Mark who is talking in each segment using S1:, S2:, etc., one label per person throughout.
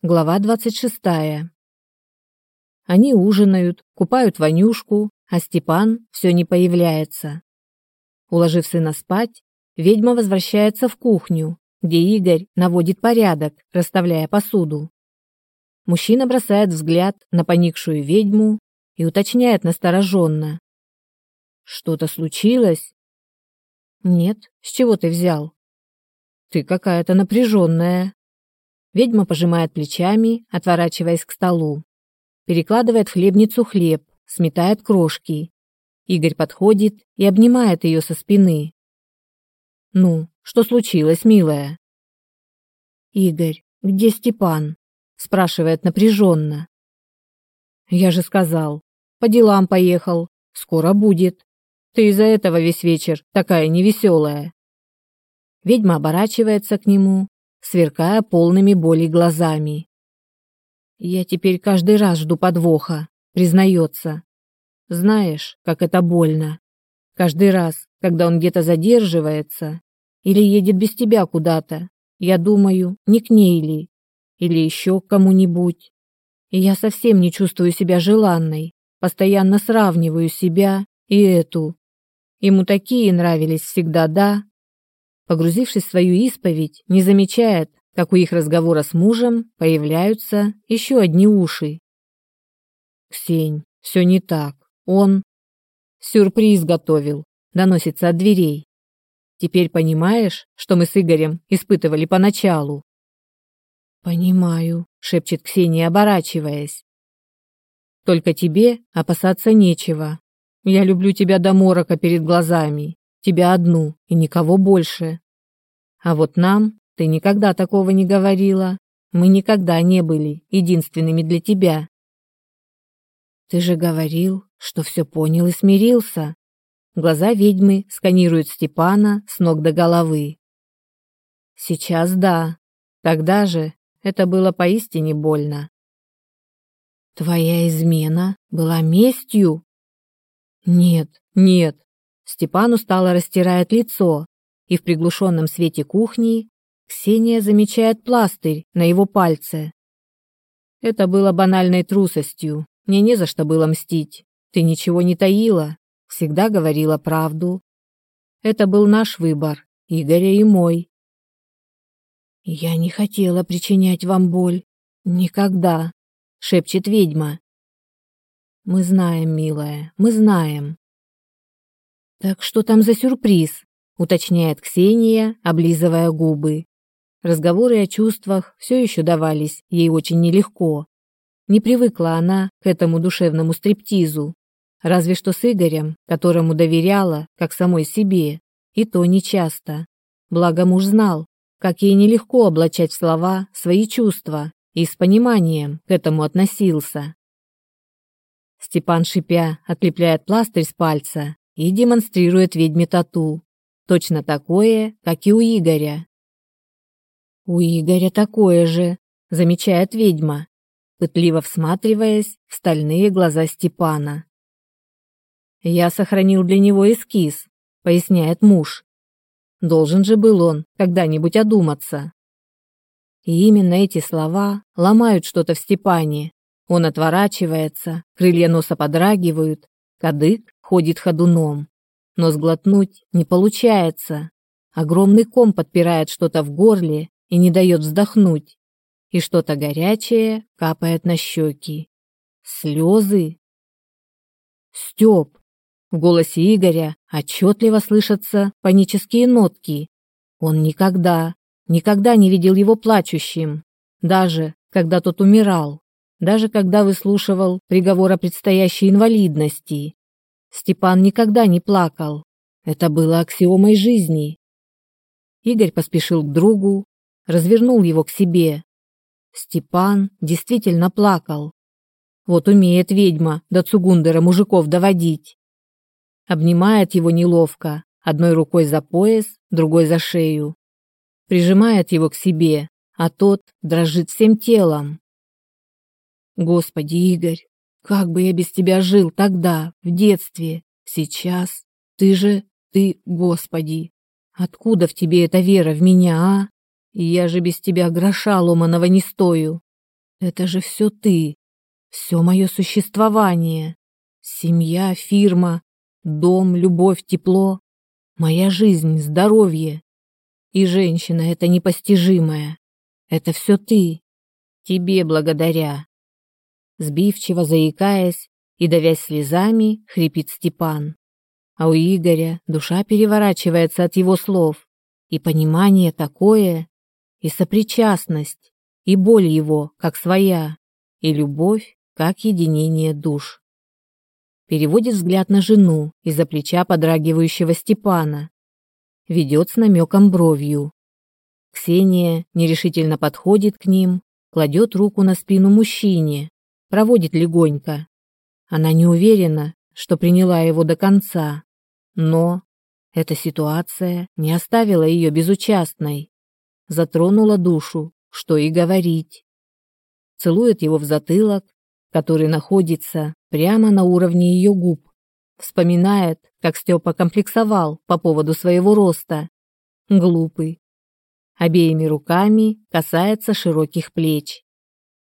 S1: Глава 26. Они ужинают, купают Ванюшку, а Степан все не появляется. Уложив сына спать, ведьма возвращается в кухню, где Игорь наводит порядок, расставляя посуду. Мужчина бросает взгляд на поникшую ведьму и уточняет настороженно. «Что-то случилось?» «Нет, с чего ты взял?» «Ты какая-то напряженная», Ведьма пожимает плечами, отворачиваясь к столу. Перекладывает в хлебницу хлеб, сметает крошки. Игорь подходит и обнимает ее со спины. «Ну, что случилось, милая?» «Игорь, где Степан?» спрашивает напряженно. «Я же сказал, по делам поехал, скоро будет. Ты из-за этого весь вечер такая невеселая». Ведьма оборачивается к нему, сверкая полными боли глазами. «Я теперь каждый раз жду подвоха», — признается. «Знаешь, как это больно. Каждый раз, когда он где-то задерживается или едет без тебя куда-то, я думаю, не к ней ли, или еще к кому-нибудь. И я совсем не чувствую себя желанной, постоянно сравниваю себя и эту. Ему такие нравились всегда, да, погрузившись в свою исповедь, не замечает, как у их разговора с мужем появляются еще одни уши. «Ксень, все не так. Он...» «Сюрприз готовил», — доносится от дверей. «Теперь понимаешь, что мы с Игорем испытывали поначалу?» «Понимаю», — шепчет Ксения, оборачиваясь. «Только тебе опасаться нечего. Я люблю тебя до морока перед глазами тебя одну и никого больше. А вот нам ты никогда такого не говорила. Мы никогда не были единственными для тебя. Ты же говорил, что все понял и смирился. Глаза ведьмы сканируют Степана с ног до головы. Сейчас да. Тогда же это было поистине больно. Твоя измена была местью? Нет, нет, Степан устало растирает лицо, и в приглушенном свете кухни Ксения замечает пластырь на его пальце. Это было банальной трусостью. Мне не за что было мстить. Ты ничего не таила, всегда говорила правду. Это был наш выбор, Игоря и мой. Я не хотела причинять вам боль. Никогда, шепчет ведьма. Мы знаем, милая, мы знаем. «Так что там за сюрприз?» — уточняет Ксения, облизывая губы. Разговоры о чувствах все еще давались ей очень нелегко. Не привыкла она к этому душевному стриптизу, разве что с Игорем, которому доверяла, как самой себе, и то нечасто. Благо муж знал, как ей нелегко облачать в слова свои чувства и с пониманием к этому относился. Степан, шипя, отлепляет пластырь с пальца и демонстрирует ведьме тату, точно такое, как и у Игоря. У Игоря такое же, замечает ведьма, пытливо всматриваясь в стальные глаза Степана. Я сохранил для него эскиз, поясняет муж. Должен же был он когда-нибудь одуматься. И именно эти слова ломают что-то в Степане. Он отворачивается, крылья носа подрагивают, кадык ходит ходуном, но сглотнуть не получается. Огромный ком подпирает что-то в горле и не дает вздохнуть, и что-то горячее капает на щеки. Слезы. Степ. В голосе Игоря отчетливо слышатся панические нотки. Он никогда, никогда не видел его плачущим, даже когда тот умирал, даже когда выслушивал приговор о предстоящей инвалидности. Степан никогда не плакал. Это было аксиомой жизни. Игорь поспешил к другу, развернул его к себе. Степан действительно плакал. Вот умеет ведьма до Цугундера мужиков доводить. Обнимает его неловко, одной рукой за пояс, другой за шею. Прижимает его к себе, а тот дрожит всем телом. Господи, Игорь, как бы я без тебя жил тогда, в детстве, сейчас? Ты же, ты, Господи, откуда в тебе эта вера в меня, а? Я же без тебя гроша ломаного не стою. Это же все ты, все мое существование. Семья, фирма, дом, любовь, тепло, моя жизнь, здоровье. И женщина это непостижимая. Это все ты. Тебе благодаря. Сбивчиво заикаясь и давясь слезами, хрипит Степан. А у Игоря душа переворачивается от его слов. И понимание такое, и сопричастность, и боль его, как своя, и любовь, как единение душ. Переводит взгляд на жену из-за плеча подрагивающего Степана. Ведет с намеком бровью. Ксения нерешительно подходит к ним, кладет руку на спину мужчине, проводит легонько. Она не уверена, что приняла его до конца, но эта ситуация не оставила ее безучастной, затронула душу, что и говорить. Целует его в затылок, который находится прямо на уровне ее губ. Вспоминает, как Степа комплексовал по поводу своего роста. Глупый, обеими руками касается широких плеч.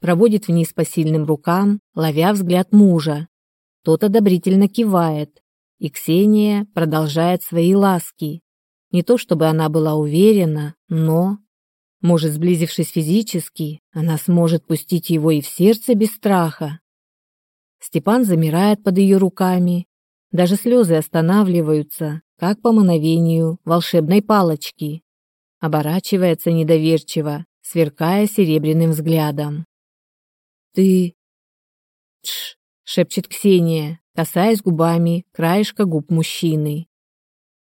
S1: Проводит вниз по сильным рукам, ловя взгляд мужа. Тот одобрительно кивает, и Ксения продолжает свои ласки. Не то чтобы она была уверена, но... Может, сблизившись физически, она сможет пустить его и в сердце без страха. Степан замирает под ее руками. Даже слезы останавливаются, как по мановению волшебной палочки оборачивается недоверчиво, сверкая серебряным взглядом. «Ты...» «Тш!» — шепчет Ксения, касаясь губами краешка губ мужчины.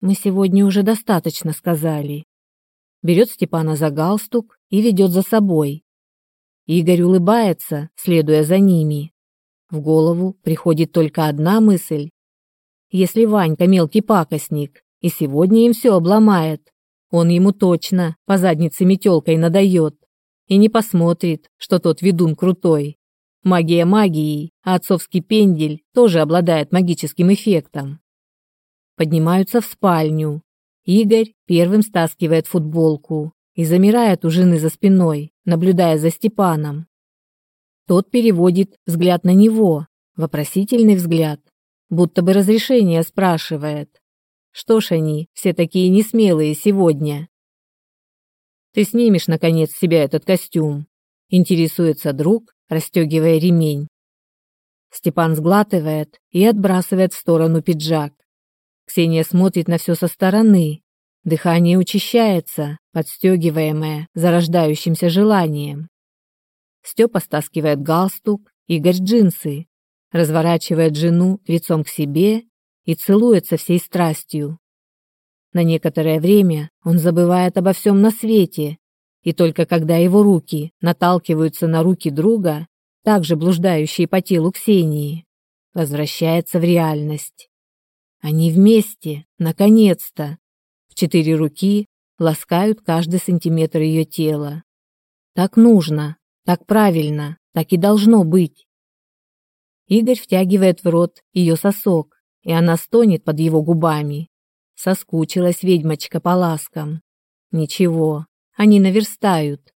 S1: «Мы сегодня уже достаточно сказали». Берет Степана за галстук и ведет за собой. Игорь улыбается, следуя за ними. В голову приходит только одна мысль. Если Ванька мелкий пакостник, и сегодня им все обломает, он ему точно по заднице метелкой надает и не посмотрит, что тот ведун крутой. Магия магией, а отцовский пендель тоже обладает магическим эффектом. Поднимаются в спальню. Игорь первым стаскивает футболку и замирает у жены за спиной, наблюдая за Степаном. Тот переводит взгляд на него, вопросительный взгляд, будто бы разрешение спрашивает. Что ж они, все такие несмелые сегодня? Ты снимешь, наконец, с себя этот костюм? Интересуется друг, расстегивая ремень. Степан сглатывает и отбрасывает в сторону пиджак. Ксения смотрит на все со стороны. Дыхание учащается, подстегиваемое зарождающимся желанием. Степа стаскивает галстук, Игорь джинсы, разворачивает жену лицом к себе и целует со всей страстью. На некоторое время он забывает обо всем на свете, и только когда его руки наталкиваются на руки друга, также блуждающие по телу Ксении, возвращается в реальность. Они вместе, наконец-то, в четыре руки ласкают каждый сантиметр ее тела. Так нужно, так правильно, так и должно быть. Игорь втягивает в рот ее сосок, и она стонет под его губами. Соскучилась ведьмочка по ласкам. Ничего, они наверстают.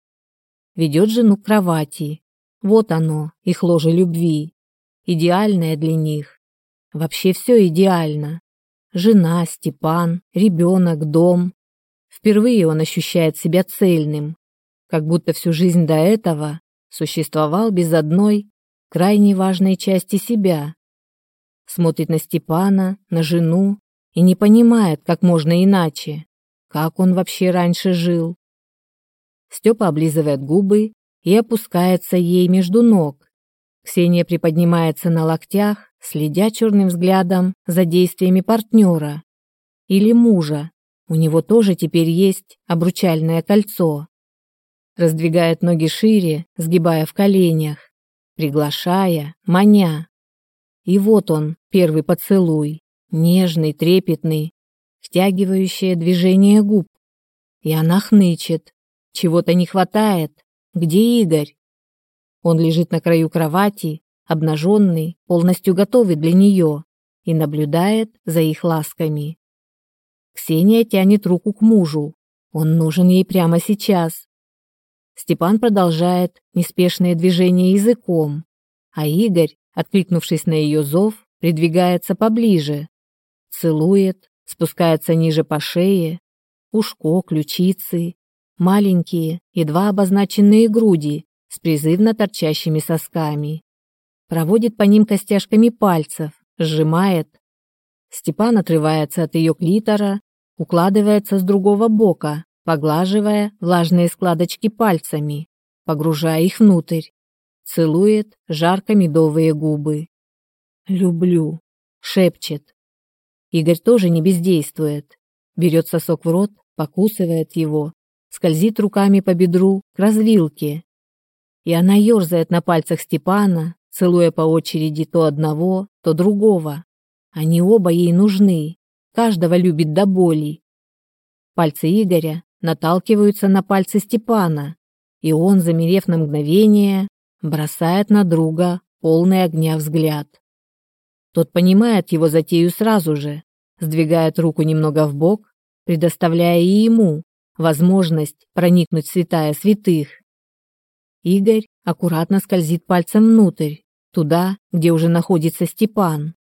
S1: Ведет жену к кровати. Вот оно, их ложе любви. Идеальное для них. Вообще все идеально. Жена, Степан, ребенок, дом. Впервые он ощущает себя цельным. Как будто всю жизнь до этого существовал без одной, крайне важной части себя смотрит на Степана, на жену и не понимает, как можно иначе. Как он вообще раньше жил? Степа облизывает губы и опускается ей между ног. Ксения приподнимается на локтях, следя черным взглядом за действиями партнера. Или мужа. У него тоже теперь есть обручальное кольцо. Раздвигает ноги шире, сгибая в коленях, приглашая, маня. И вот он, первый поцелуй, нежный, трепетный, втягивающее движение губ. И она хнычет. Чего-то не хватает. Где Игорь? Он лежит на краю кровати, обнаженный, полностью готовый для нее, и наблюдает за их ласками. Ксения тянет руку к мужу. Он нужен ей прямо сейчас. Степан продолжает неспешные движения языком, а Игорь, откликнувшись на ее зов, придвигается поближе, целует, спускается ниже по шее, ушко, ключицы, маленькие, едва обозначенные груди с призывно торчащими сосками. Проводит по ним костяшками пальцев, сжимает. Степан отрывается от ее клитора, укладывается с другого бока, поглаживая влажные складочки пальцами, погружая их внутрь. Целует жарко-медовые губы. «Люблю», — шепчет. Игорь тоже не бездействует. Берет сосок в рот, покусывает его, скользит руками по бедру к развилке. И она ерзает на пальцах Степана, целуя по очереди то одного, то другого. Они оба ей нужны, каждого любит до боли. Пальцы Игоря наталкиваются на пальцы Степана, и он, замерев на мгновение, бросает на друга полный огня взгляд. Тот понимает его затею сразу же, сдвигает руку немного в бок, предоставляя и ему возможность проникнуть в святая святых. Игорь аккуратно скользит пальцем внутрь, туда, где уже находится Степан.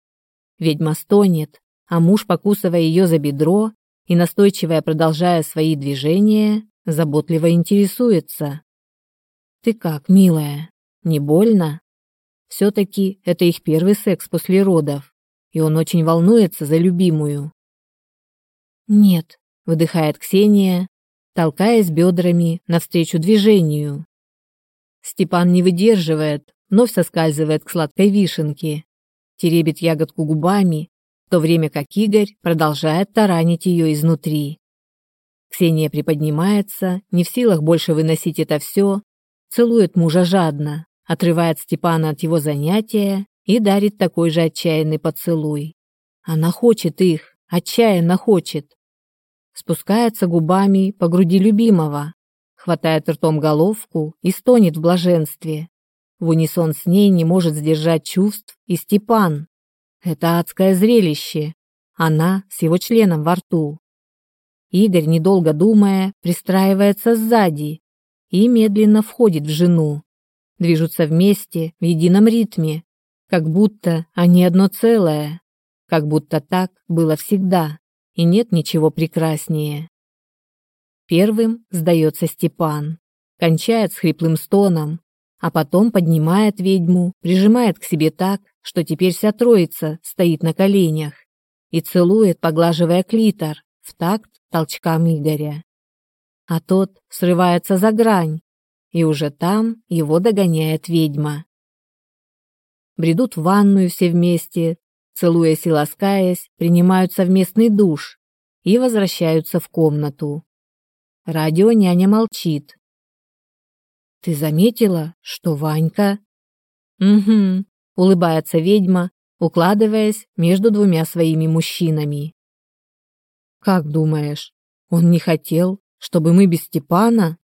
S1: Ведьма стонет, а муж, покусывая ее за бедро и настойчиво продолжая свои движения, заботливо интересуется. «Ты как, милая, не больно?» Все-таки это их первый секс после родов, и он очень волнуется за любимую. «Нет», — выдыхает Ксения, толкаясь бедрами навстречу движению. Степан не выдерживает, вновь соскальзывает к сладкой вишенке, теребит ягодку губами, в то время как Игорь продолжает таранить ее изнутри. Ксения приподнимается, не в силах больше выносить это все, целует мужа жадно, отрывает Степана от его занятия и дарит такой же отчаянный поцелуй. Она хочет их, отчаянно хочет. Спускается губами по груди любимого, хватает ртом головку и стонет в блаженстве. В унисон с ней не может сдержать чувств и Степан. Это адское зрелище. Она с его членом во рту. Игорь, недолго думая, пристраивается сзади и медленно входит в жену движутся вместе в едином ритме, как будто они одно целое, как будто так было всегда, и нет ничего прекраснее. Первым сдается Степан, кончает с хриплым стоном, а потом поднимает ведьму, прижимает к себе так, что теперь вся троица стоит на коленях и целует, поглаживая клитор, в такт толчкам Игоря. А тот срывается за грань, и уже там его догоняет ведьма. Бредут в ванную все вместе, целуясь и ласкаясь, принимают совместный душ и возвращаются в комнату. Радио няня молчит. «Ты заметила, что Ванька...» «Угу», — улыбается ведьма, укладываясь между двумя своими мужчинами. «Как думаешь, он не хотел, чтобы мы без Степана?»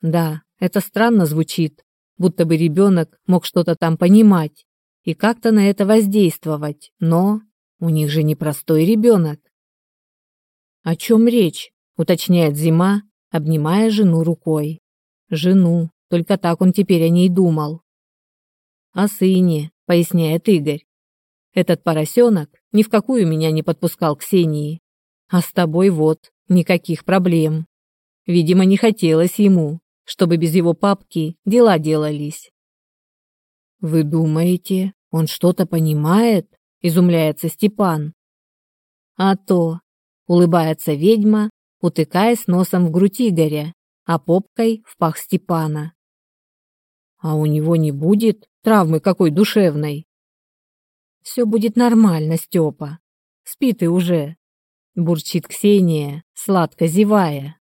S1: «Да, это странно звучит, будто бы ребенок мог что-то там понимать и как-то на это воздействовать, но у них же непростой ребенок. «О чем речь?» — уточняет Зима, обнимая жену рукой. «Жену, только так он теперь о ней думал». «О сыне», — поясняет Игорь. «Этот поросенок ни в какую меня не подпускал Ксении. А с тобой вот, никаких проблем. Видимо, не хотелось ему, чтобы без его папки дела делались. «Вы думаете, он что-то понимает?» – изумляется Степан. «А то!» – улыбается ведьма, утыкаясь носом в грудь Игоря, а попкой в пах Степана. «А у него не будет травмы какой душевной?» «Все будет нормально, Степа. Спи ты уже», – бурчит Ксения, сладко зевая.